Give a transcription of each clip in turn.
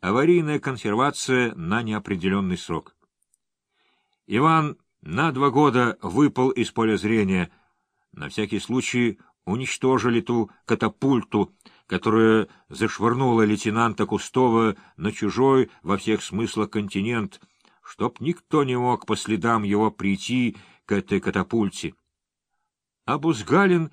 аварийная консервация на неопределенный срок. Иван на два года выпал из поля зрения. На всякий случай уничтожили ту катапульту, которая зашвырнула лейтенанта Кустова на чужой во всех смыслах континент, чтоб никто не мог по следам его прийти к этой катапульте. А Бузгалин,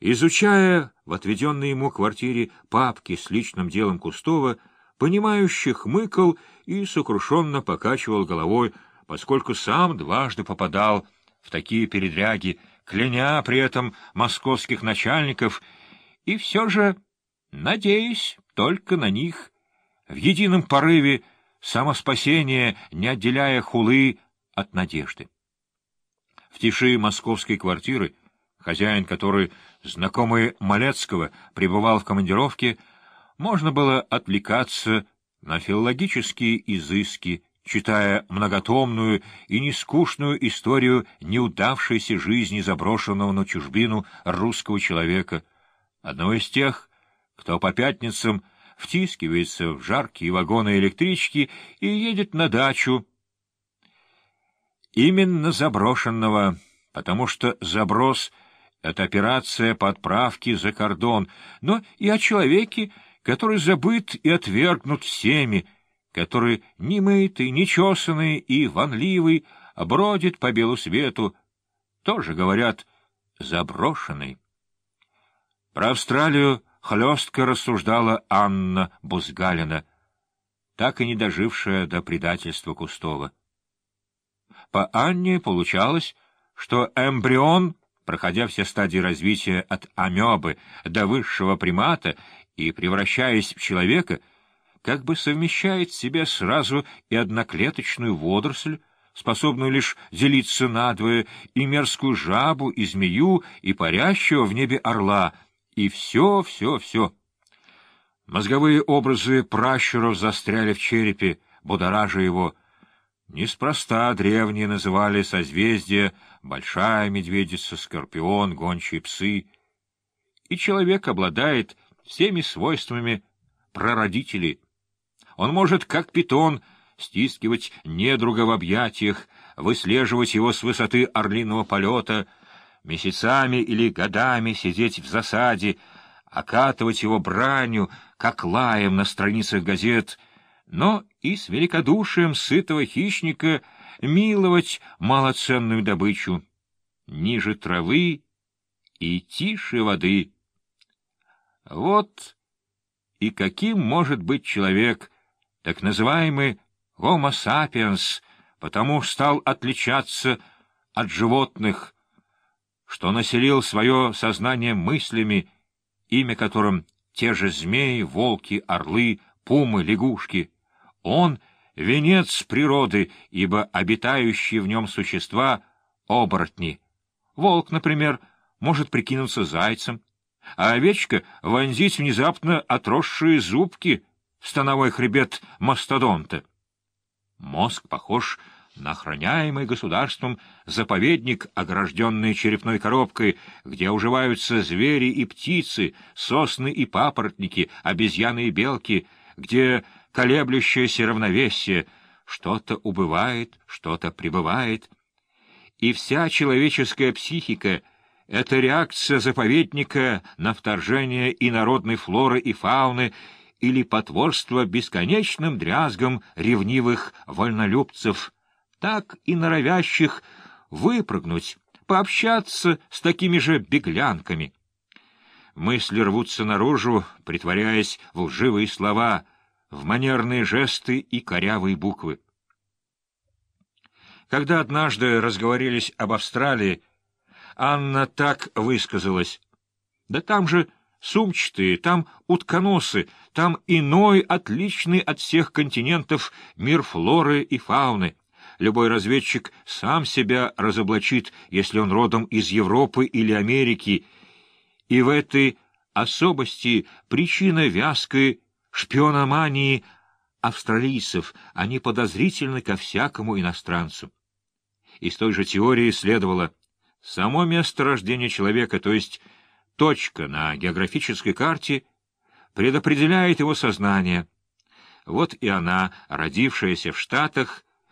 изучая в отведенной ему квартире папки с личным делом Кустова, понимающе хмыкал и сокрушенно покачивал головой, поскольку сам дважды попадал в такие передряги, кляня при этом московских начальников, и все же, надеясь только на них, в едином порыве самоспасения, не отделяя хулы от надежды. В тиши московской квартиры хозяин которой, знакомый Малецкого, пребывал в командировке, можно было отвлекаться на филологические изыски, читая многотомную и нескучную историю неудавшейся жизни заброшенного на чужбину русского человека, одного из тех, кто по пятницам втискивается в жаркие вагоны электрички и едет на дачу. Именно заброшенного, потому что заброс — это операция по отправке за кордон, но и о человеке, который забыт и отвергнут всеми, который немытый, нечесанный и ванливый, бродит по белу свету, тоже, говорят, заброшенный. Про Австралию хлестко рассуждала Анна Бузгалина, так и не дожившая до предательства Кустова. По Анне получалось, что эмбрион проходя все стадии развития от амебы до высшего примата и превращаясь в человека, как бы совмещает в себе сразу и одноклеточную водоросль, способную лишь делиться надвое, и мерзкую жабу, и змею, и парящего в небе орла, и все, все, все. Мозговые образы пращуров застряли в черепе, будоража его. Неспроста древние называли созвездие большая медведица, скорпион, гончие псы. И человек обладает всеми свойствами прародителей. Он может, как питон, стискивать недруга в объятиях, выслеживать его с высоты орлиного полета, месяцами или годами сидеть в засаде, окатывать его бранью, как лаем на страницах газет, но и с великодушием сытого хищника — миловать малоценную добычу, ниже травы и тише воды. Вот и каким может быть человек, так называемый Homo sapiens, потому стал отличаться от животных, что населил свое сознание мыслями, имя которым те же змеи, волки, орлы, пумы, лягушки. Он — венец природы, ибо обитающие в нем существа — оборотни. Волк, например, может прикинуться зайцем, а овечка — вонзить внезапно отросшие зубки в становой хребет мастодонта. Мозг похож на охраняемый государством заповедник, огражденный черепной коробкой, где уживаются звери и птицы, сосны и папоротники, обезьяны и белки, где колеблющееся равновесие, что-то убывает, что-то прибывает. И вся человеческая психика — это реакция заповедника на вторжение инородной флоры и фауны или потворство бесконечным дрязгам ревнивых вольнолюбцев, так и норовящих выпрыгнуть, пообщаться с такими же беглянками. Мысли рвутся наружу, притворяясь в лживые слова — в манерные жесты и корявые буквы. Когда однажды разговорились об Австралии, Анна так высказалась. «Да там же сумчатые, там утконосы, там иной, отличный от всех континентов мир флоры и фауны. Любой разведчик сам себя разоблачит, если он родом из Европы или Америки, и в этой особости причина вязкой шпиономании австралийцев, они подозрительны ко всякому иностранцу. Из той же теории следовало само место рождения человека, то есть точка на географической карте, предопределяет его сознание. Вот и она, родившаяся в Штатах,